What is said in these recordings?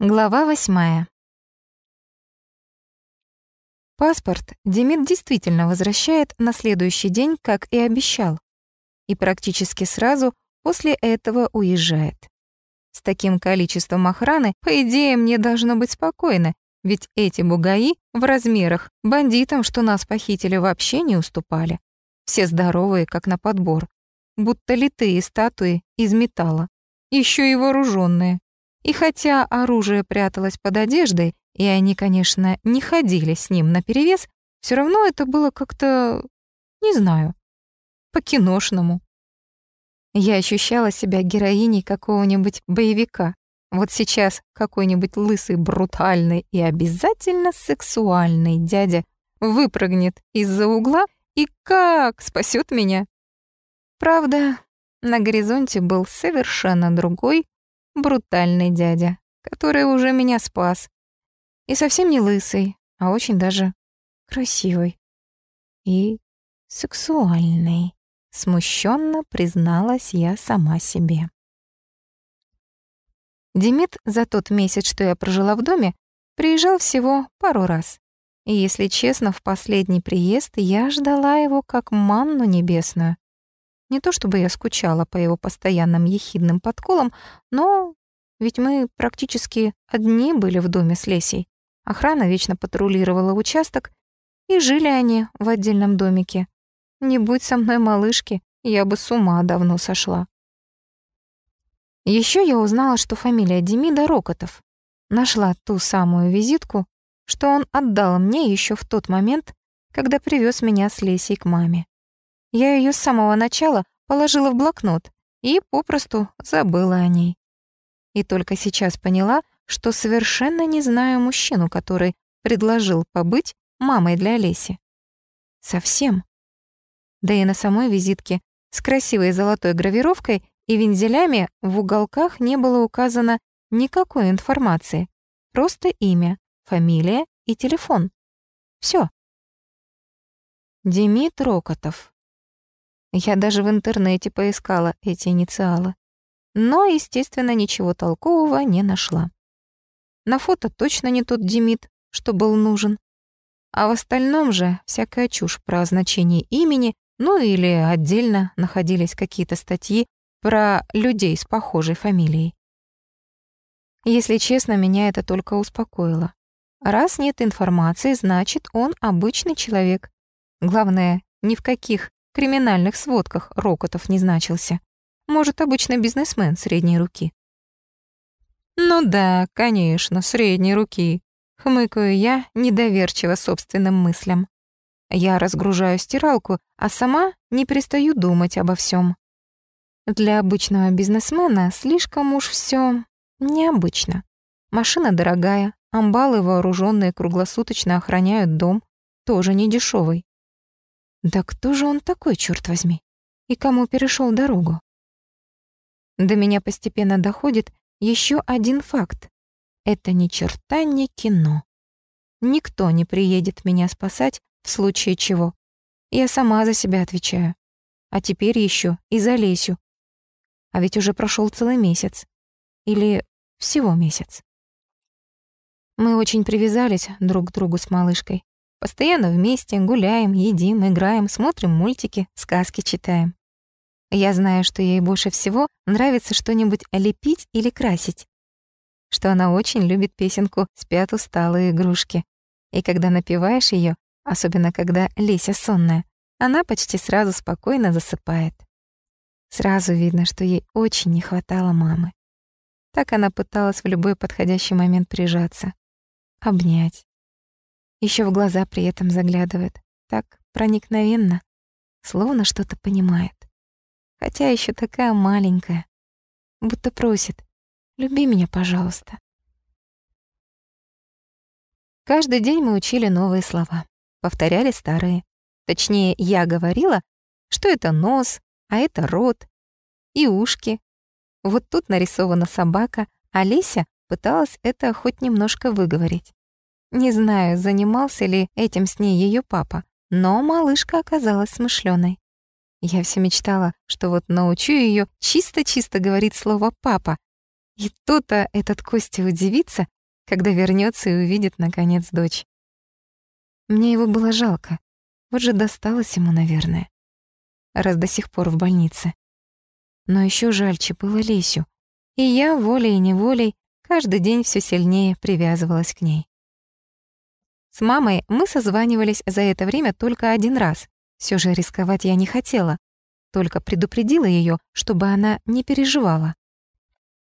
Глава восьмая. Паспорт Демид действительно возвращает на следующий день, как и обещал, и практически сразу после этого уезжает. С таким количеством охраны, по идее, мне должно быть спокойно, ведь эти бугаи в размерах бандитам, что нас похитили, вообще не уступали. Все здоровые, как на подбор, будто литые статуи из металла, еще и вооруженные. И хотя оружие пряталось под одеждой, и они, конечно, не ходили с ним наперевес, все равно это было как-то, не знаю, по-киношному. Я ощущала себя героиней какого-нибудь боевика. Вот сейчас какой-нибудь лысый, брутальный и обязательно сексуальный дядя выпрыгнет из-за угла и как спасет меня. Правда, на горизонте был совершенно другой, брутальный дядя, который уже меня спас. И совсем не лысый, а очень даже красивый. И сексуальный, смущенно призналась я сама себе. Демид за тот месяц, что я прожила в доме, приезжал всего пару раз. И, если честно, в последний приезд я ждала его как манну небесную. Не то чтобы я скучала по его постоянным ехидным подколам, но ведь мы практически одни были в доме с Лесей. Охрана вечно патрулировала участок, и жили они в отдельном домике. Не будь со мной малышки, я бы с ума давно сошла. Еще я узнала, что фамилия Демида Рокотов. Нашла ту самую визитку, что он отдал мне еще в тот момент, когда привез меня с Лесей к маме. Я ее с самого начала положила в блокнот и попросту забыла о ней. И только сейчас поняла, что совершенно не знаю мужчину, который предложил побыть мамой для Олеси. Совсем. Да и на самой визитке с красивой золотой гравировкой и вензелями в уголках не было указано никакой информации, просто имя, фамилия и телефон. Все. Демид Рокотов. Я даже в интернете поискала эти инициалы. Но, естественно, ничего толкового не нашла. На фото точно не тот Демид, что был нужен. А в остальном же всякая чушь про значение имени, ну или отдельно находились какие-то статьи про людей с похожей фамилией. Если честно, меня это только успокоило. Раз нет информации, значит, он обычный человек. Главное, ни в каких криминальных сводках Рокотов не значился. Может, обычный бизнесмен средней руки. Ну да, конечно, средней руки. Хмыкаю я, недоверчиво собственным мыслям. Я разгружаю стиралку, а сама не перестаю думать обо всем. Для обычного бизнесмена слишком уж все необычно. Машина дорогая, амбалы, вооруженные круглосуточно охраняют дом, тоже не дешевый. Да кто же он такой, черт возьми? И кому перешел дорогу? До меня постепенно доходит еще один факт. Это ни черта не кино. Никто не приедет меня спасать в случае чего. Я сама за себя отвечаю. А теперь еще и за Лесю. А ведь уже прошел целый месяц. Или всего месяц. Мы очень привязались друг к другу с малышкой. Постоянно вместе гуляем, едим, играем, смотрим мультики, сказки читаем. Я знаю, что ей больше всего нравится что-нибудь лепить или красить. Что она очень любит песенку «Спят усталые игрушки». И когда напеваешь ее, особенно когда Леся сонная, она почти сразу спокойно засыпает. Сразу видно, что ей очень не хватало мамы. Так она пыталась в любой подходящий момент прижаться, обнять, еще в глаза при этом заглядывает. Так проникновенно, словно что-то понимает. Хотя еще такая маленькая. Будто просит «Люби меня, пожалуйста». Каждый день мы учили новые слова, повторяли старые. Точнее, я говорила, что это нос, а это рот и ушки. Вот тут нарисована собака, а Леся пыталась это хоть немножко выговорить. Не знаю, занимался ли этим с ней ее папа, но малышка оказалась смышленой. Я все мечтала, что вот научу ее чисто-чисто говорить слово «папа», И то-то этот Костя удивится, когда вернется и увидит, наконец, дочь. Мне его было жалко. Вот же досталось ему, наверное. Раз до сих пор в больнице. Но еще жальче было Лесю. И я, волей и неволей, каждый день все сильнее привязывалась к ней. С мамой мы созванивались за это время только один раз. Все же рисковать я не хотела. Только предупредила ее, чтобы она не переживала.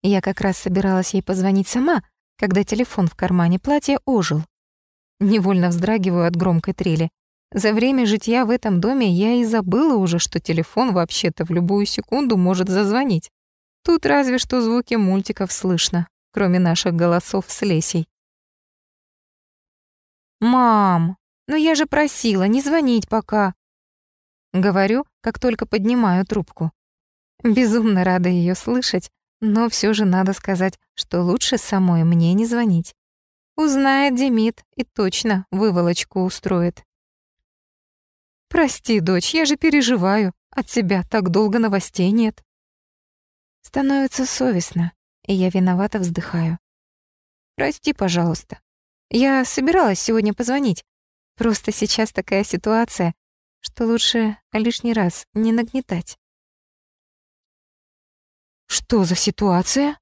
Я как раз собиралась ей позвонить сама, когда телефон в кармане платья ожил. Невольно вздрагиваю от громкой трели. За время житья в этом доме я и забыла уже, что телефон вообще-то в любую секунду может зазвонить. Тут разве что звуки мультиков слышно, кроме наших голосов с Лесей. «Мам, ну я же просила не звонить пока». Говорю, как только поднимаю трубку. Безумно рада ее слышать, но все же надо сказать, что лучше самой мне не звонить. Узнает Демид и точно выволочку устроит. «Прости, дочь, я же переживаю. От тебя так долго новостей нет». Становится совестно, и я виновато вздыхаю. «Прости, пожалуйста. Я собиралась сегодня позвонить. Просто сейчас такая ситуация, что лучше лишний раз не нагнетать». «Что за ситуация?»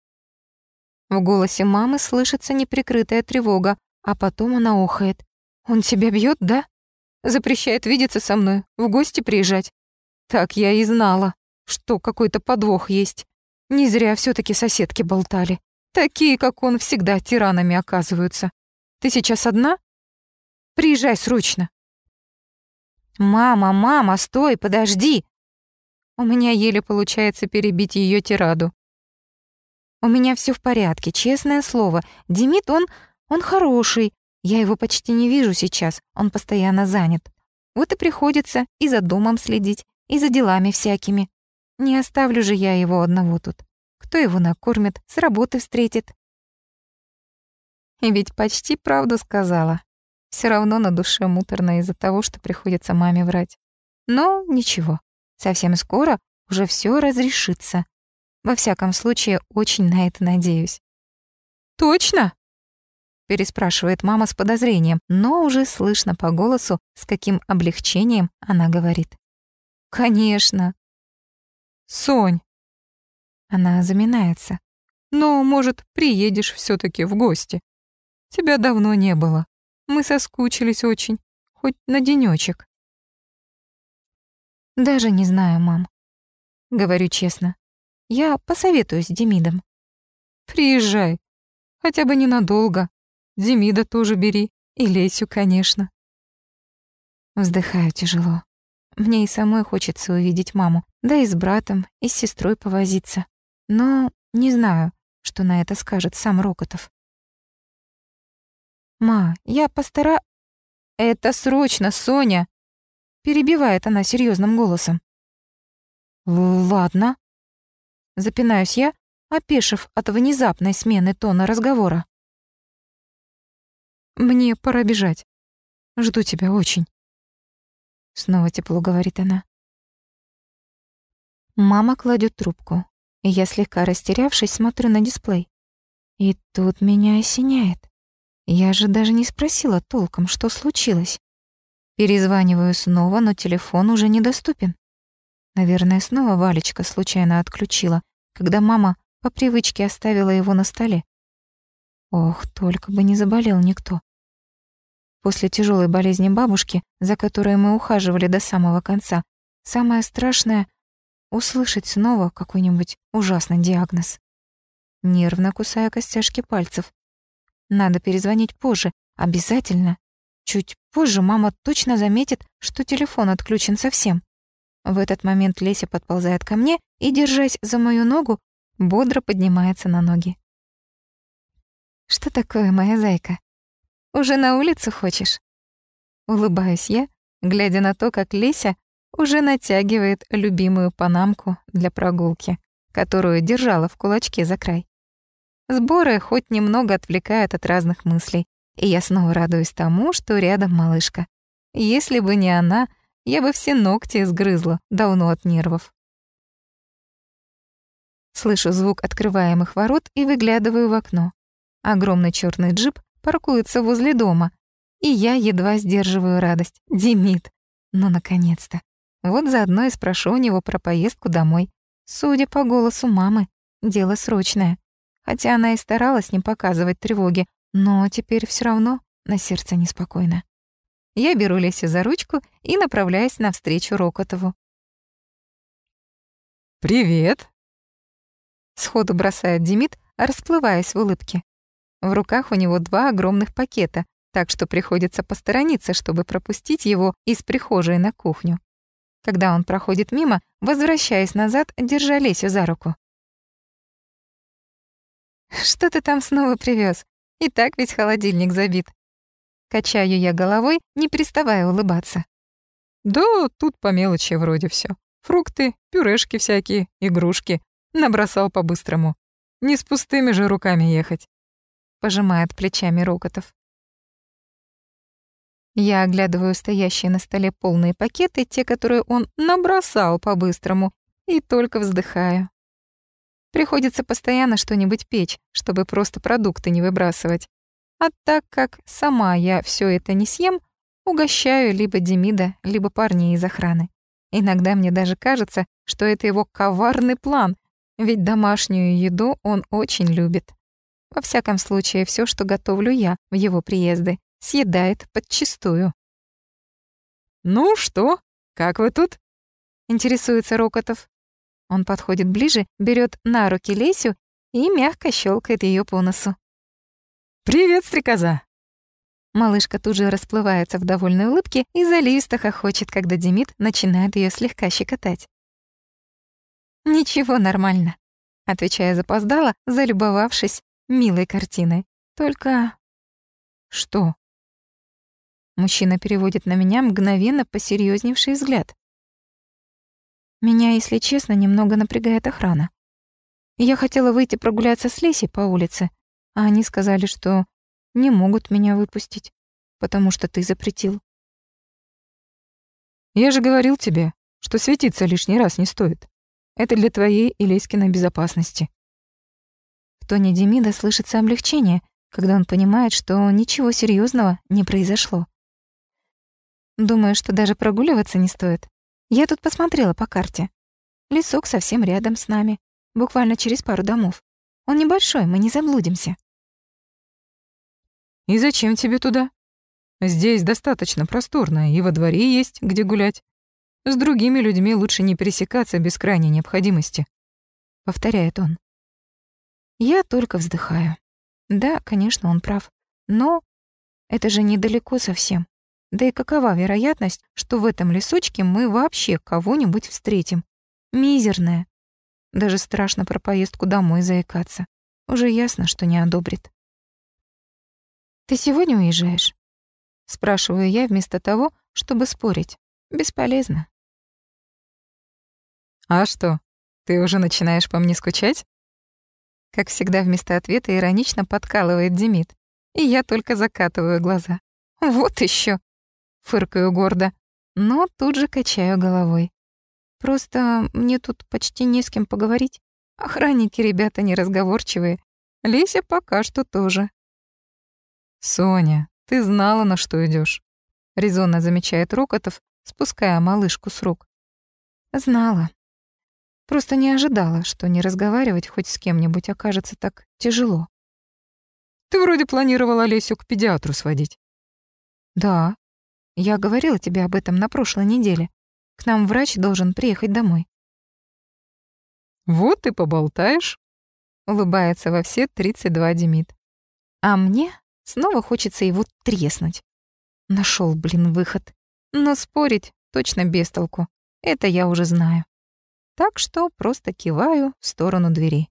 В голосе мамы слышится неприкрытая тревога, а потом она охает. «Он тебя бьет, да?» Запрещает видеться со мной, в гости приезжать. Так я и знала, что какой-то подвох есть. Не зря все таки соседки болтали. Такие, как он, всегда тиранами оказываются. Ты сейчас одна? Приезжай срочно. Мама, мама, стой, подожди. У меня еле получается перебить ее тираду. У меня все в порядке, честное слово. Демид, он... он хороший. Я его почти не вижу сейчас, он постоянно занят. Вот и приходится и за домом следить, и за делами всякими. Не оставлю же я его одного тут. Кто его накормит, с работы встретит. И ведь почти правду сказала. Все равно на душе муторно из-за того, что приходится маме врать. Но ничего, совсем скоро уже все разрешится. Во всяком случае, очень на это надеюсь. «Точно?» переспрашивает мама с подозрением, но уже слышно по голосу, с каким облегчением она говорит. «Конечно». «Сонь». Она заминается. «Ну, может, приедешь все таки в гости? Тебя давно не было. Мы соскучились очень, хоть на денечек. «Даже не знаю, мам. Говорю честно. Я посоветуюсь с Демидом». «Приезжай. Хотя бы ненадолго. Демида тоже бери. И Лесю, конечно. Вздыхаю тяжело. Мне и самой хочется увидеть маму, да и с братом, и с сестрой повозиться. Но не знаю, что на это скажет сам Рокотов. «Ма, я постара...» «Это срочно, Соня!» Перебивает она серьезным голосом. «Ладно». Запинаюсь я, опешив от внезапной смены тона разговора. Мне пора бежать. Жду тебя очень. Снова тепло говорит она. Мама кладет трубку, и я, слегка растерявшись, смотрю на дисплей. И тут меня осеняет. Я же даже не спросила толком, что случилось. Перезваниваю снова, но телефон уже недоступен. Наверное, снова Валечка случайно отключила, когда мама по привычке оставила его на столе. Ох, только бы не заболел никто. После тяжелой болезни бабушки, за которой мы ухаживали до самого конца, самое страшное — услышать снова какой-нибудь ужасный диагноз. Нервно кусая костяшки пальцев. Надо перезвонить позже, обязательно. Чуть позже мама точно заметит, что телефон отключен совсем. В этот момент Леся подползает ко мне и, держась за мою ногу, бодро поднимается на ноги. «Что такое, моя зайка?» Уже на улицу хочешь?» Улыбаюсь я, глядя на то, как Леся уже натягивает любимую панамку для прогулки, которую держала в кулачке за край. Сборы хоть немного отвлекают от разных мыслей, и я снова радуюсь тому, что рядом малышка. Если бы не она, я бы все ногти сгрызла давно от нервов. Слышу звук открываемых ворот и выглядываю в окно. Огромный черный джип паркуется возле дома, и я едва сдерживаю радость. Демид. Ну, наконец-то. Вот заодно и спрошу у него про поездку домой. Судя по голосу мамы, дело срочное. Хотя она и старалась не показывать тревоги, но теперь все равно на сердце неспокойно. Я беру Лесю за ручку и направляюсь навстречу Рокотову. «Привет!» Сходу бросает Демид, расплываясь в улыбке. В руках у него два огромных пакета, так что приходится посторониться, чтобы пропустить его из прихожей на кухню. Когда он проходит мимо, возвращаясь назад, держа Лесю за руку. «Что ты там снова привез? И так ведь холодильник забит». Качаю я головой, не переставая улыбаться. «Да, тут по мелочи вроде все. Фрукты, пюрешки всякие, игрушки. Набросал по-быстрому. Не с пустыми же руками ехать». Пожимает плечами Рокотов. Я оглядываю стоящие на столе полные пакеты, те, которые он набросал по-быстрому, и только вздыхаю. Приходится постоянно что-нибудь печь, чтобы просто продукты не выбрасывать. А так как сама я все это не съем, угощаю либо Демида, либо парней из охраны. Иногда мне даже кажется, что это его коварный план, ведь домашнюю еду он очень любит. Во всяком случае, все, что готовлю я в его приезды, съедает подчистую. «Ну что, как вы тут?» — интересуется Рокотов. Он подходит ближе, берет на руки Лесю и мягко щелкает ее по носу. «Привет, стрекоза!» Малышка тут же расплывается в довольной улыбке и заливисто хохочет, когда Демид начинает ее слегка щекотать. «Ничего, нормально», — отвечая запоздала, залюбовавшись милой картиной. «Только...» «Что?» Мужчина переводит на меня мгновенно посерьезневший взгляд. Меня, если честно, немного напрягает охрана. Я хотела выйти прогуляться с Лесей по улице, а они сказали, что не могут меня выпустить, потому что ты запретил. Я же говорил тебе, что светиться лишний раз не стоит. Это для твоей и Леськиной безопасности. В тоне Демида слышится облегчение, когда он понимает, что ничего серьезного не произошло. Думаю, что даже прогуливаться не стоит. Я тут посмотрела по карте. Лесок совсем рядом с нами, буквально через пару домов. Он небольшой, мы не заблудимся. И зачем тебе туда? Здесь достаточно просторно, и во дворе есть где гулять. С другими людьми лучше не пересекаться без крайней необходимости, повторяет он. Я только вздыхаю. Да, конечно, он прав. Но это же недалеко совсем. Да и какова вероятность, что в этом лесочке мы вообще кого-нибудь встретим? Мизерная. Даже страшно про поездку домой заикаться. Уже ясно, что не одобрит. «Ты сегодня уезжаешь?» Спрашиваю я вместо того, чтобы спорить. Бесполезно. «А что, ты уже начинаешь по мне скучать?» Как всегда вместо ответа иронично подкалывает Демид, и я только закатываю глаза. «Вот еще фыркаю гордо, но тут же качаю головой. Просто мне тут почти не с кем поговорить. Охранники ребята неразговорчивые. Леся пока что тоже. «Соня, ты знала, на что идешь, резонно замечает Рокотов, спуская малышку с рук. «Знала. Просто не ожидала, что не разговаривать хоть с кем-нибудь окажется так тяжело». «Ты вроде планировала Лесю к педиатру сводить». «Да, я говорила тебе об этом на прошлой неделе. К нам врач должен приехать домой. Вот и поболтаешь, улыбается во все 32 Демид. А мне снова хочется его треснуть. Нашел, блин, выход. Но спорить точно без толку. Это я уже знаю. Так что просто киваю в сторону двери.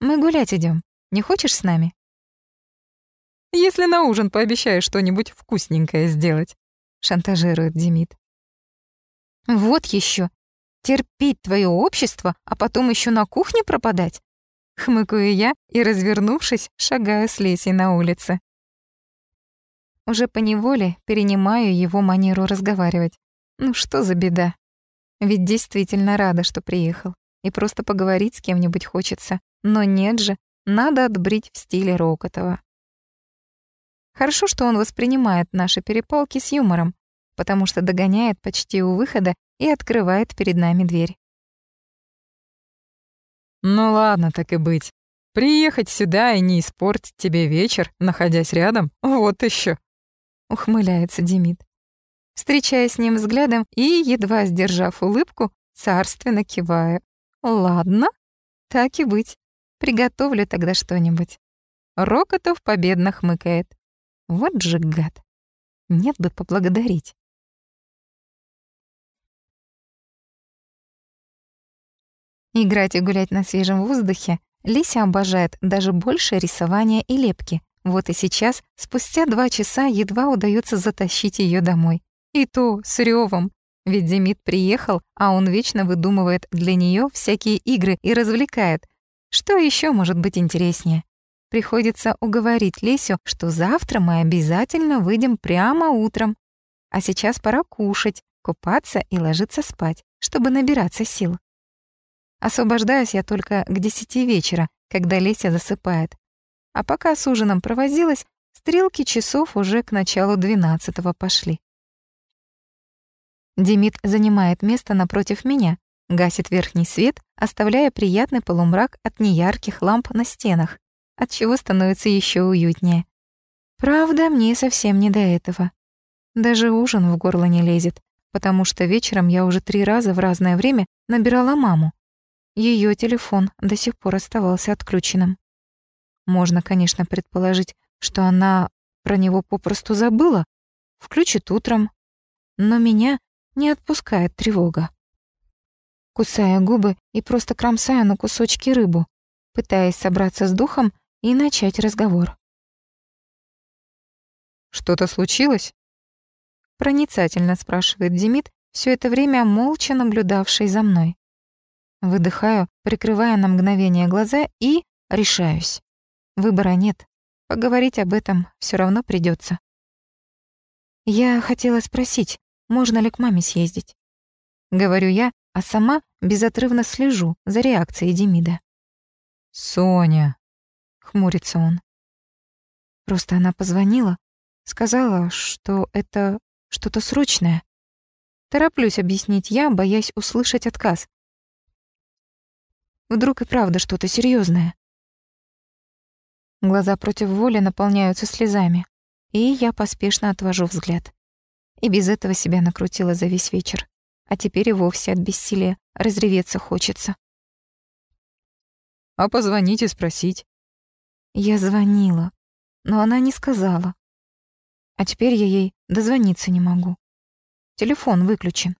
Мы гулять идем. Не хочешь с нами? Если на ужин пообещаешь что-нибудь вкусненькое сделать шантажирует Демид. Вот еще. Терпеть твое общество, а потом еще на кухне пропадать? Хмыкаю я и, развернувшись, шагаю с Лесей на улице. Уже поневоле перенимаю его манеру разговаривать. Ну что за беда? Ведь действительно рада, что приехал. и просто поговорить с кем-нибудь хочется. Но нет же, надо отбрить в стиле Рокотова. Хорошо, что он воспринимает наши перепалки с юмором, потому что догоняет почти у выхода и открывает перед нами дверь. «Ну ладно, так и быть. Приехать сюда и не испортить тебе вечер, находясь рядом, вот еще. ухмыляется Демид. Встречаясь с ним взглядом и, едва сдержав улыбку, царственно киваю. «Ладно, так и быть. Приготовлю тогда что-нибудь». Рокотов победно хмыкает. Вот же гад. Нет бы поблагодарить. Играть и гулять на свежем воздухе Лися обожает даже больше рисования и лепки. Вот и сейчас, спустя два часа, едва удается затащить ее домой. И то с ревом. Ведь Демид приехал, а он вечно выдумывает для нее всякие игры и развлекает. Что еще может быть интереснее? Приходится уговорить Лесю, что завтра мы обязательно выйдем прямо утром. А сейчас пора кушать, купаться и ложиться спать, чтобы набираться сил. Освобождаюсь я только к десяти вечера, когда Леся засыпает. А пока с ужином провозилась, стрелки часов уже к началу двенадцатого пошли. Демид занимает место напротив меня, гасит верхний свет, оставляя приятный полумрак от неярких ламп на стенах, от чего становится еще уютнее. Правда, мне совсем не до этого. Даже ужин в горло не лезет, потому что вечером я уже три раза в разное время набирала маму. Ее телефон до сих пор оставался отключенным. Можно, конечно, предположить, что она про него попросту забыла, включит утром, но меня не отпускает тревога. Кусая губы и просто кромсая на кусочки рыбу, пытаясь собраться с духом и начать разговор. «Что-то случилось?» Проницательно спрашивает Демид, все это время молча наблюдавший за мной. Выдыхаю, прикрывая на мгновение глаза и решаюсь. Выбора нет. Поговорить об этом все равно придется. Я хотела спросить, можно ли к маме съездить. Говорю я, а сама безотрывно слежу за реакцией Демида. «Соня», — хмурится он. Просто она позвонила, сказала, что это что-то срочное. Тороплюсь объяснить я, боясь услышать отказ. Вдруг и правда что-то серьезное. Глаза против воли наполняются слезами, и я поспешно отвожу взгляд. И без этого себя накрутила за весь вечер. А теперь и вовсе от бессилия разреветься хочется. А позвонить и спросить? Я звонила, но она не сказала. А теперь я ей дозвониться не могу. Телефон выключен.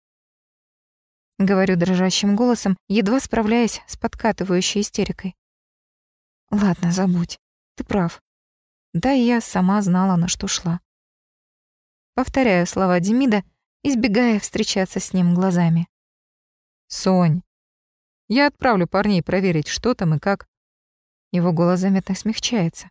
Говорю дрожащим голосом, едва справляясь с подкатывающей истерикой. Ладно, забудь. Ты прав. Да и я сама знала, на что шла. Повторяю слова Демида, избегая встречаться с ним глазами. «Сонь, я отправлю парней проверить, что там и как». Его голос заметно смягчается.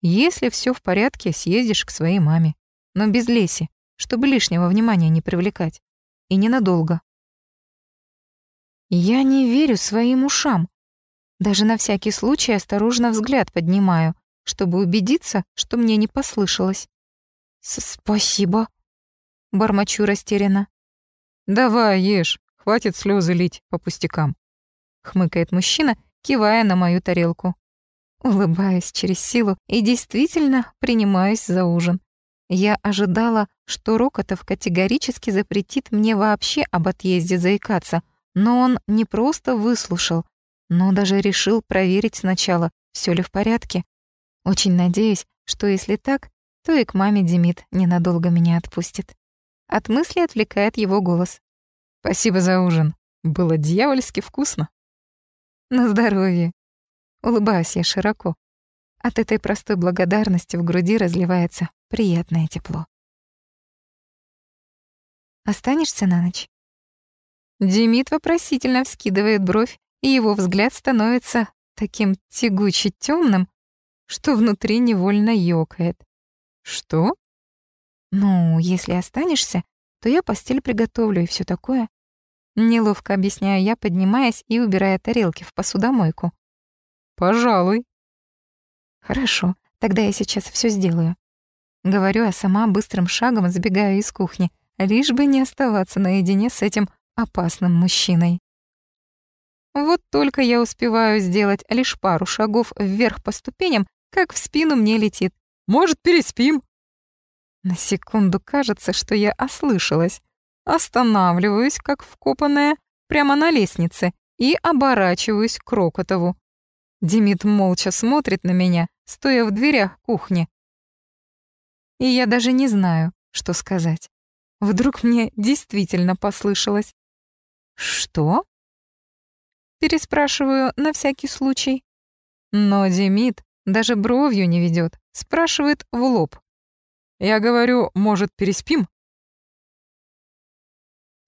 «Если все в порядке, съездишь к своей маме, но без Леси, чтобы лишнего внимания не привлекать. И ненадолго». Я не верю своим ушам. Даже на всякий случай осторожно взгляд поднимаю, чтобы убедиться, что мне не послышалось. «Спасибо», — бормочу растерянно. «Давай, ешь, хватит слезы лить по пустякам», — хмыкает мужчина, кивая на мою тарелку. Улыбаюсь через силу и действительно принимаюсь за ужин. Я ожидала, что Рокотов категорически запретит мне вообще об отъезде заикаться — но он не просто выслушал, но даже решил проверить сначала, все ли в порядке. Очень надеюсь, что если так, то и к маме Демид ненадолго меня отпустит. От мысли отвлекает его голос. «Спасибо за ужин. Было дьявольски вкусно». «На здоровье». Улыбаюсь я широко. От этой простой благодарности в груди разливается приятное тепло. «Останешься на ночь?» Демид вопросительно вскидывает бровь, и его взгляд становится таким тягуче темным, что внутри невольно ёкает. «Что?» «Ну, если останешься, то я постель приготовлю и все такое». Неловко объясняю я, поднимаясь и убирая тарелки в посудомойку. «Пожалуй». «Хорошо, тогда я сейчас все сделаю». Говорю, а сама быстрым шагом забегаю из кухни, лишь бы не оставаться наедине с этим опасным мужчиной. Вот только я успеваю сделать лишь пару шагов вверх по ступеням, как в спину мне летит. «Может, переспим?» На секунду кажется, что я ослышалась. Останавливаюсь, как вкопанная, прямо на лестнице и оборачиваюсь к Рокотову. Демид молча смотрит на меня, стоя в дверях кухни. И я даже не знаю, что сказать. Вдруг мне действительно послышалось. «Что?» Переспрашиваю на всякий случай. Но Демид даже бровью не ведет, спрашивает в лоб. Я говорю, может, переспим?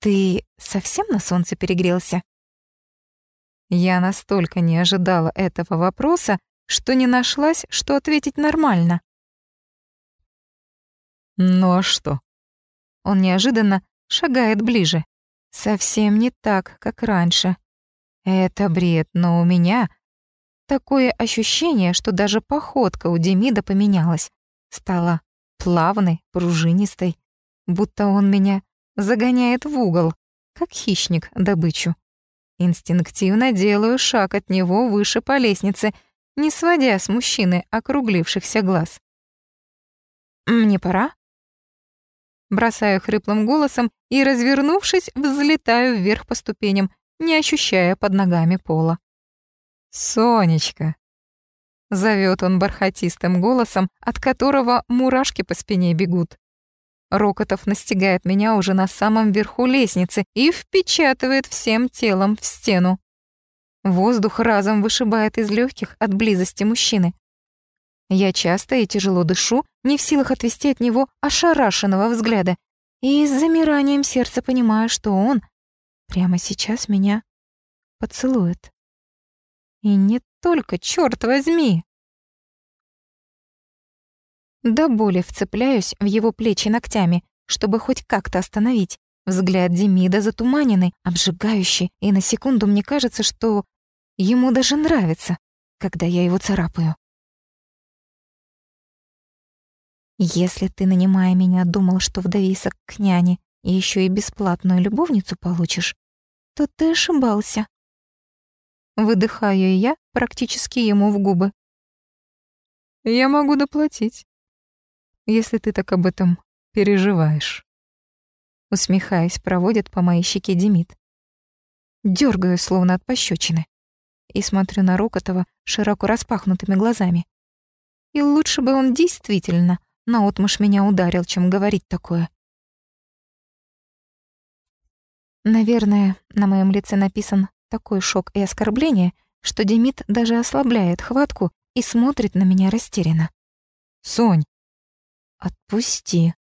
«Ты совсем на солнце перегрелся?» Я настолько не ожидала этого вопроса, что не нашлась, что ответить нормально. «Ну а что?» Он неожиданно шагает ближе. Совсем не так, как раньше. Это бред, но у меня такое ощущение, что даже походка у Демида поменялась. Стала плавной, пружинистой, будто он меня загоняет в угол, как хищник добычу. Инстинктивно делаю шаг от него выше по лестнице, не сводя с мужчины округлившихся глаз. «Мне пора?» Бросаю хриплым голосом и, развернувшись, взлетаю вверх по ступеням, не ощущая под ногами пола. «Сонечка!» Зовет он бархатистым голосом, от которого мурашки по спине бегут. Рокотов настигает меня уже на самом верху лестницы и впечатывает всем телом в стену. Воздух разом вышибает из легких от близости мужчины. Я часто и тяжело дышу, не в силах отвести от него ошарашенного взгляда, и с замиранием сердца понимаю, что он прямо сейчас меня поцелует. И не только, черт возьми! До боли вцепляюсь в его плечи ногтями, чтобы хоть как-то остановить. Взгляд Демида затуманенный, обжигающий, и на секунду мне кажется, что ему даже нравится, когда я его царапаю. Если ты, нанимая меня, думал, что вдовиса к няне и еще и бесплатную любовницу получишь, то ты ошибался. Выдыхаю я практически ему в губы. Я могу доплатить если ты так об этом переживаешь. Усмехаясь, проводит по моей щеке Демид. Дёргаю, словно от пощечины, и смотрю на Рокотова широко распахнутыми глазами. И лучше бы он действительно наотмашь меня ударил, чем говорить такое. Наверное, на моем лице написан такой шок и оскорбление, что Демид даже ослабляет хватку и смотрит на меня растерянно. «Сонь, «Отпусти»,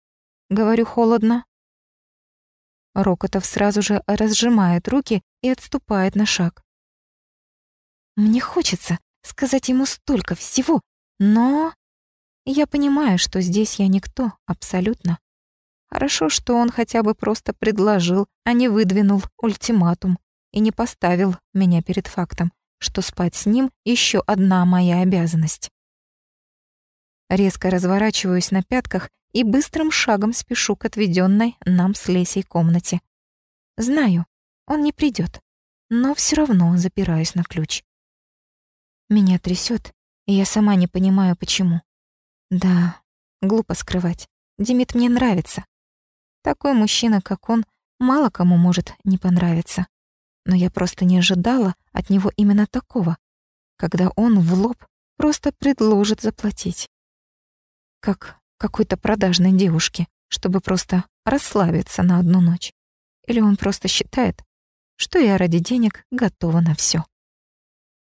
— говорю холодно. Рокотов сразу же разжимает руки и отступает на шаг. Мне хочется сказать ему столько всего, но я понимаю, что здесь я никто, абсолютно. Хорошо, что он хотя бы просто предложил, а не выдвинул ультиматум и не поставил меня перед фактом, что спать с ним еще одна моя обязанность. Резко разворачиваюсь на пятках и быстрым шагом спешу к отведенной нам с Лесей комнате. Знаю, он не придет, но все равно запираюсь на ключ. Меня трясет, и я сама не понимаю, почему. Да, глупо скрывать. Димит мне нравится. Такой мужчина, как он, мало кому может не понравиться. Но я просто не ожидала от него именно такого, когда он в лоб просто предложит заплатить как какой-то продажной девушке, чтобы просто расслабиться на одну ночь. Или он просто считает, что я ради денег готова на все.